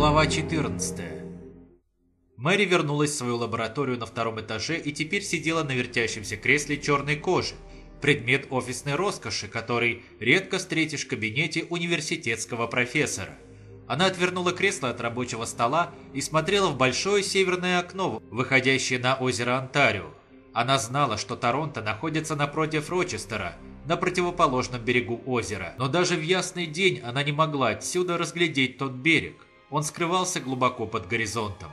Глава 14 Мэри вернулась в свою лабораторию на втором этаже и теперь сидела на вертящемся кресле черной кожи, предмет офисной роскоши, который редко встретишь в кабинете университетского профессора. Она отвернула кресло от рабочего стола и смотрела в большое северное окно, выходящее на озеро Онтарио. Она знала, что Торонто находится напротив Рочестера, на противоположном берегу озера, но даже в ясный день она не могла отсюда разглядеть тот берег. Он скрывался глубоко под горизонтом.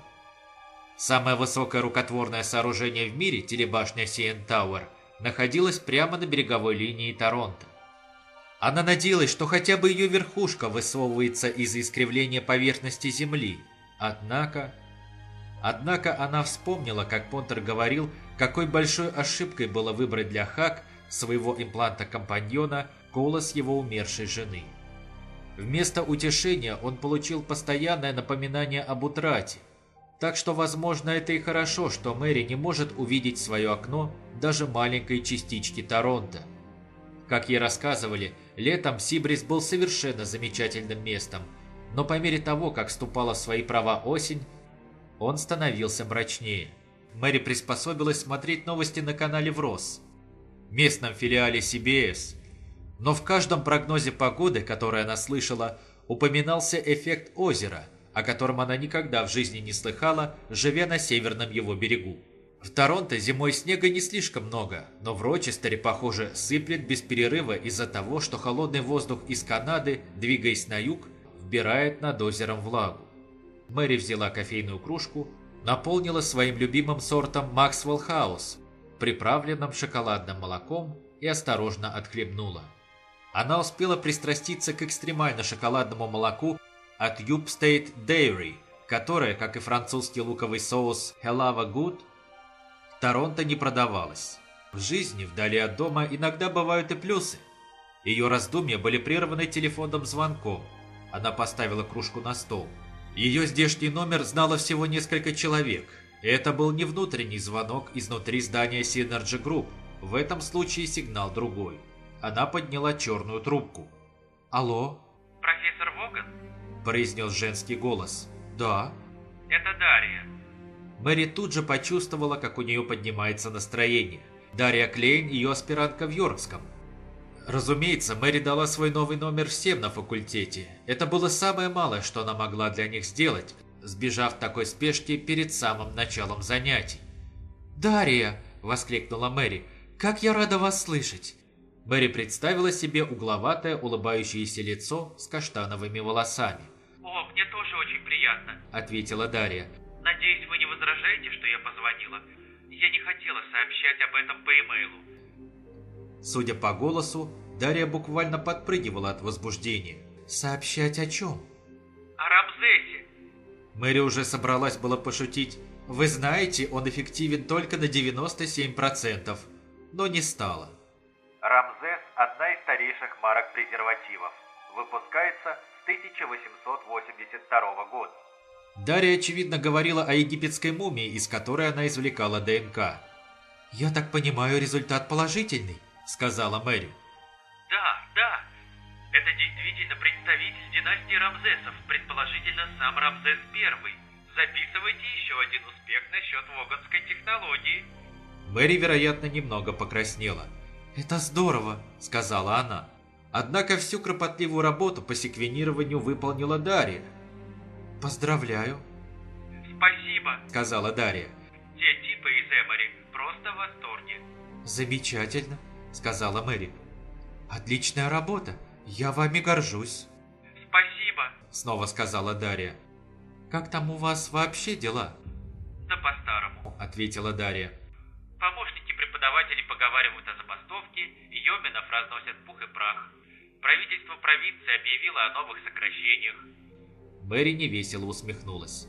Самое высокое рукотворное сооружение в мире, телебашня CN Tower, находилось прямо на береговой линии Торонто. Она надеялась, что хотя бы ее верхушка высовывается из-за искривления поверхности Земли. Однако... Однако она вспомнила, как Понтер говорил, какой большой ошибкой было выбрать для Хак своего импланта-компаньона голос его умершей жены. Вместо утешения он получил постоянное напоминание об утрате. Так что, возможно, это и хорошо, что Мэри не может увидеть свое окно даже маленькой частички Торонто. Как ей рассказывали, летом Сибрис был совершенно замечательным местом, но по мере того, как вступала в свои права осень, он становился мрачнее. Мэри приспособилась смотреть новости на канале ВРОС, местном филиале CBS, но в каждом прогнозе погоды, который она слышала, упоминался эффект озера, о котором она никогда в жизни не слыхала, живя на северном его берегу. В Торонто зимой снега не слишком много, но в Рочестере, похоже, сыплет без перерыва из-за того, что холодный воздух из Канады, двигаясь на юг, вбирает над озером влагу. Мэри взяла кофейную кружку, наполнила своим любимым сортом Maxwell House, приправленным шоколадным молоком, и осторожно отхлебнула. Она успела пристраститься к экстремально шоколадному молоку от Yup State Dairy, которое, как и французский луковый соус Helava Good, в Торонто не продавалось. В жизни вдали от дома иногда бывают и плюсы. Ее раздумья были прерваны телефонным звонком. Она поставила кружку на стол. Ее здешний номер знало всего несколько человек. И это был не внутренний звонок изнутри здания Synergy Group. В этом случае сигнал другой. Она подняла черную трубку. «Алло?» «Профессор Воган?» – произнес женский голос. «Да». «Это Дарья». Мэри тут же почувствовала, как у нее поднимается настроение. Дарья Клейн – ее аспирантка в Йоркском. Разумеется, Мэри дала свой новый номер всем на факультете. Это было самое малое, что она могла для них сделать, сбежав в такой спешке перед самым началом занятий. «Дарья!» – воскликнула Мэри. «Как я рада вас слышать!» Мэри представила себе угловатое улыбающееся лицо с каштановыми волосами. «О, мне тоже очень приятно», – ответила Дарья. «Надеюсь, вы не возражаете, что я позвонила? Я не хотела сообщать об этом по имейлу». Судя по голосу, Дарья буквально подпрыгивала от возбуждения. «Сообщать о чем?» «О Рамзесе». Мэри уже собралась было пошутить. «Вы знаете, он эффективен только на 97%, но не стала. Старейших марок презервативов. Выпускается с 1882 года. Дарья, очевидно, говорила о египетской мумии, из которой она извлекала ДНК. «Я так понимаю, результат положительный», – сказала Мэри. Да, да. Это действительно представитель династии Рамзесов, предположительно сам Рамзес I. Записывайте еще один успех насчет воганской технологии. Мэри, вероятно, немного покраснела. «Это здорово», – сказала она. Однако всю кропотливую работу по секвенированию выполнила Дарья. «Поздравляю», Спасибо. – сказала Дарья. Те типы из Эмори просто в восторге. «Замечательно», – сказала Мэри. «Отличная работа. Я вами горжусь», Спасибо. – снова сказала Дарья. «Как там у вас вообще дела?» Да по-старому. – ответила Дарья. Помощники преподавателей поговаривают о забастовке, и Йоминов разносят пух и прах. Правительство провинции объявило о новых сокращениях. Мэри невесело усмехнулась.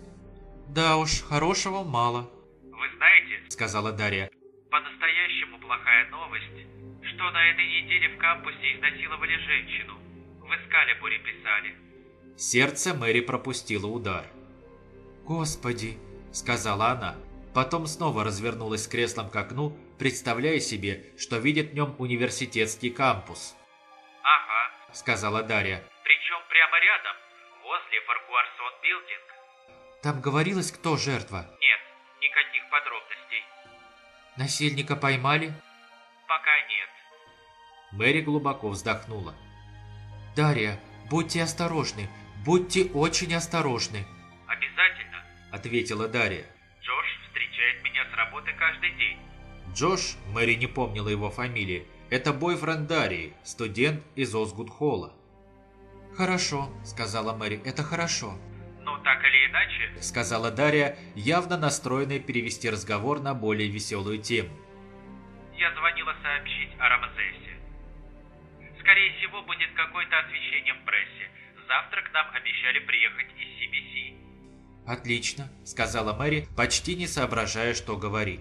«Да уж, хорошего мало», Вы знаете, – сказала Дарья. по-настоящему плохая новость, что на этой неделе в кампусе изнасиловали женщину. В Эскалибуре писали. Сердце Мэри пропустило удар. «Господи!» – сказала она. Потом снова развернулась креслом к окну, представляя себе, что видит в нем университетский кампус. Ага, – сказала Дарья. причем прямо рядом. возле Фаркуарсон Билдинг. Там говорилось, кто жертва? Нет, никаких подробностей. Насильника поймали? Пока нет. Мэри глубоко вздохнула. «Дарья, будьте осторожны, будьте очень осторожны», Обязательно. — ответила Дарья. Джош встречает меня с работы каждый день. Джош, Мэри не помнила его фамилии, это бойфренд Дарьи, студент из Озгуд-Холла. «Хорошо», — сказала Мэри, — «это хорошо», Ну, так или иначе, — сказала Дарья, явно настроенная перевести разговор на более веселую тему. я звонила сообщить о Рамзесе. Скорее всего, будет какое-то освещение в прессе. Завтра к нам обещали приехать из CBC. «Отлично», — сказала Мэри, почти не соображая, что говорит.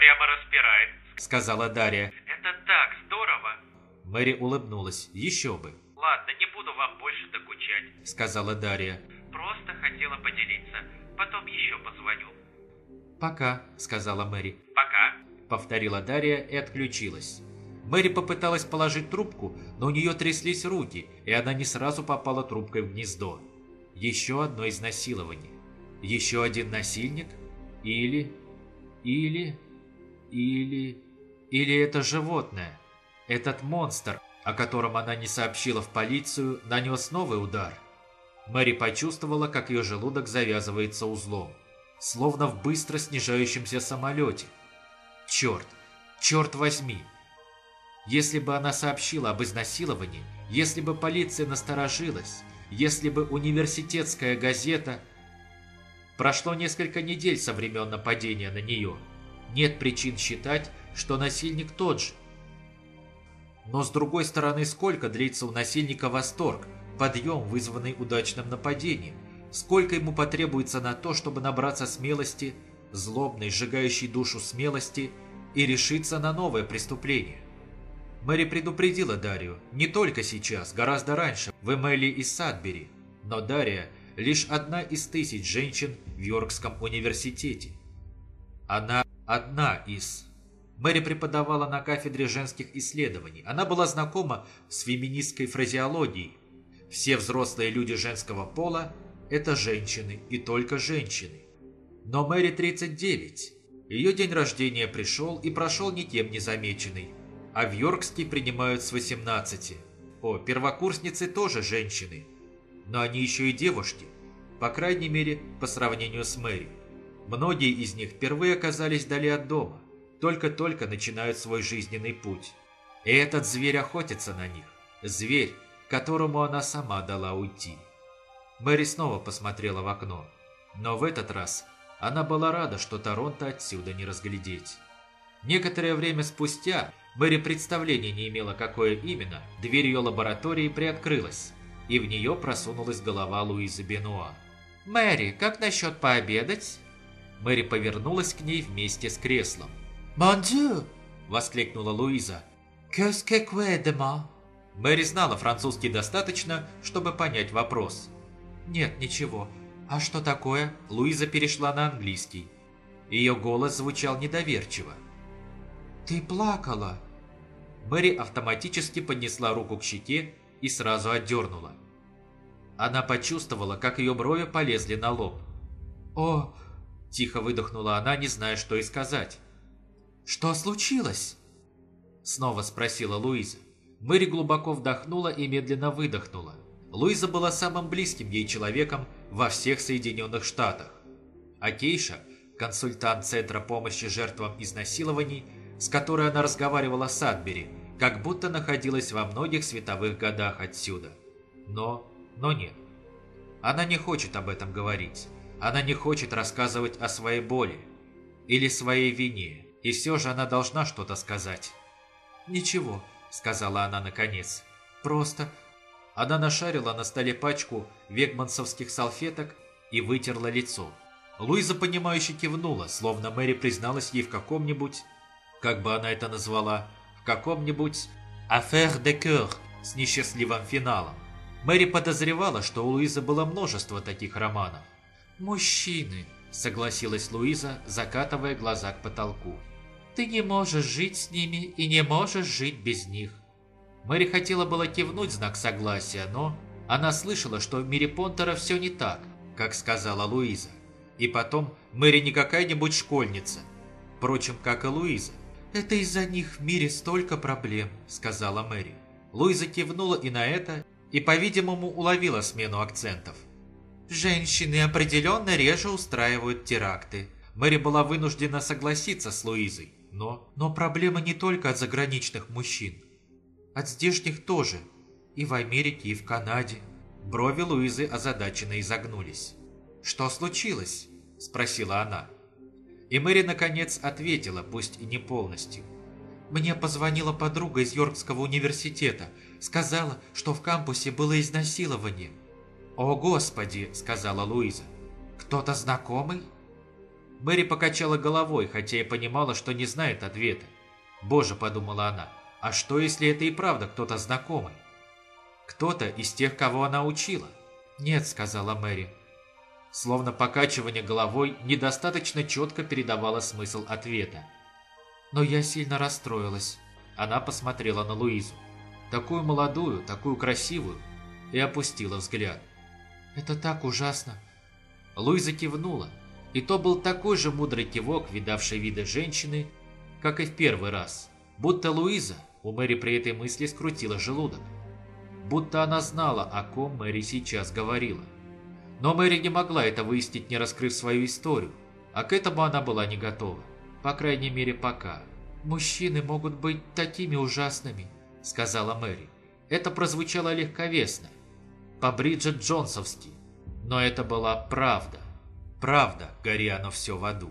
Прямо распирает. Сказала Дарья. Это так здорово. Мэри улыбнулась. Еще бы. Ладно, не буду вам больше докучать. Сказала Дарья. Просто хотела поделиться. Потом еще позвоню. «Пока», — сказала Мэри. Пока. Повторила Дарья и отключилась. Мэри попыталась положить трубку, но у нее тряслись руки, и она не сразу попала трубкой в гнездо. Еще одно изнасилование. Еще один насильник? Или... Или... Или... Или это животное? Этот монстр, о котором она не сообщила в полицию, нанес новый удар. Мэри почувствовала, как ее желудок завязывается узлом, словно в быстро снижающемся самолете. Черт, черт возьми! Если бы она сообщила об изнасиловании, если бы полиция насторожилась, если бы университетская газета... Прошло несколько недель со времен нападения на нее. Нет причин считать, что насильник тот же. Но с другой стороны, сколько длится у насильника восторг, подъем, вызванный удачным нападением? Сколько ему потребуется на то, чтобы набраться смелости, злобной, сжигающей душу смелости, и решиться на новое преступление? Мэри предупредила Дарью не только сейчас, гораздо раньше, в Эмели и Садбери, но Дарья лишь одна из тысяч женщин в Йоркском университете. Она одна из... Мэри преподавала на кафедре женских исследований. Она была знакома с феминистской фразеологией. Все взрослые люди женского пола – это женщины и только женщины. Но Мэри 39. Ее день рождения пришел и прошел никем не замеченный. А в Йоркске принимают с 18. О, первокурсницы тоже женщины. Но они еще и девушки. По крайней мере, по сравнению с Мэри. Многие из них впервые оказались вдали от дома. Только-только начинают свой жизненный путь. И этот зверь охотится на них. Зверь, которому она сама дала уйти. Мэри снова посмотрела в окно. Но в этот раз она была рада, что Торонто отсюда не разглядеть. Некоторое время спустя Мэри представления не имела, какое именно, дверь ее лаборатории приоткрылась, и в нее просунулась голова Луизы Бенуа. «Мэри, как насчет пообедать?» Мэри повернулась к ней вместе с креслом. «Mon Dieu! Воскликнула Луиза. Quoi demain?» Мэри знала французский достаточно, чтобы понять вопрос. «Нет, ничего. А что такое?» Луиза перешла на английский. Ее голос звучал недоверчиво. «Ты плакала!» Мэри автоматически поднесла руку к щеке и сразу отдернула. Она почувствовала, как ее брови полезли на лоб. «О!» – тихо выдохнула она, не зная, что и сказать. «Что случилось?» – снова спросила Луиза. Мэри глубоко вдохнула и медленно выдохнула. Луиза была самым близким ей человеком во всех Соединенных Штатах. А Кейша – консультант Центра помощи жертвам изнасилований, с которой она разговаривала с Адбери, как будто находилась во многих световых годах отсюда. Но, но нет. Она не хочет об этом говорить. Она не хочет рассказывать о своей боли или своей вине, и все же она должна что-то сказать. «Ничего», — сказала она наконец. «просто...» Она нашарила на столе пачку вегмансовских салфеток и вытерла лицо. Луиза, понимающе кивнула, словно Мэри призналась ей в каком-нибудь, как бы она это назвала, в каком-нибудь «affaire de coeur» с несчастливым финалом. Мэри подозревала, что у Луизы было множество таких романов. «Мужчины», — согласилась Луиза, закатывая глаза к потолку. «Ты не можешь жить с ними и не можешь жить без них». Мэри хотела было кивнуть знак согласия, но Она слышала, что в мире Понтера все не так, как сказала Луиза. И потом, Мэри не какая-нибудь школьница. Впрочем, как и Луиза. Это из-за них в мире столько проблем, сказала Мэри. Луиза кивнула и на это, и, по-видимому, уловила смену акцентов. Женщины определенно реже устраивают теракты. Мэри была вынуждена согласиться с Луизой, но... Но проблема не только от заграничных мужчин. От здешних тоже. И в Америке, и в Канаде. Брови Луизы озадаченно изогнулись. «Что случилось?» – спросила она. И Мэри, наконец, ответила, пусть и не полностью. Мне позвонила подруга из Йоркского университета. Сказала, что в кампусе было изнасилование. «О, Господи!» – сказала Луиза. «Кто-то знакомый?» Мэри покачала головой, хотя и понимала, что не знает ответа. «Боже!» – подумала она. «А что, если это и правда кто-то знакомый?» Кто-то из тех, кого она учила. «Нет», — сказала Мэри. Словно покачивание головой недостаточно четко передавало смысл ответа. «Но я сильно расстроилась». Она посмотрела на Луизу. Такую молодую, такую красивую. И опустила взгляд. «Это так ужасно». Луиза кивнула. И то был такой же мудрый кивок, видавший виды женщины, как и в первый раз. Будто Луиза, у Мэри при этой мысли скрутила желудок будто она знала, о ком Мэри сейчас говорила. Но Мэри не могла это выяснить, не раскрыв свою историю, а к этому она была не готова. По крайней мере, пока. «Мужчины могут быть такими ужасными», — сказала Мэри. Это прозвучало легковесно, по-Бриджет Джонсовски, но это была правда. Правда, гори оно все в аду.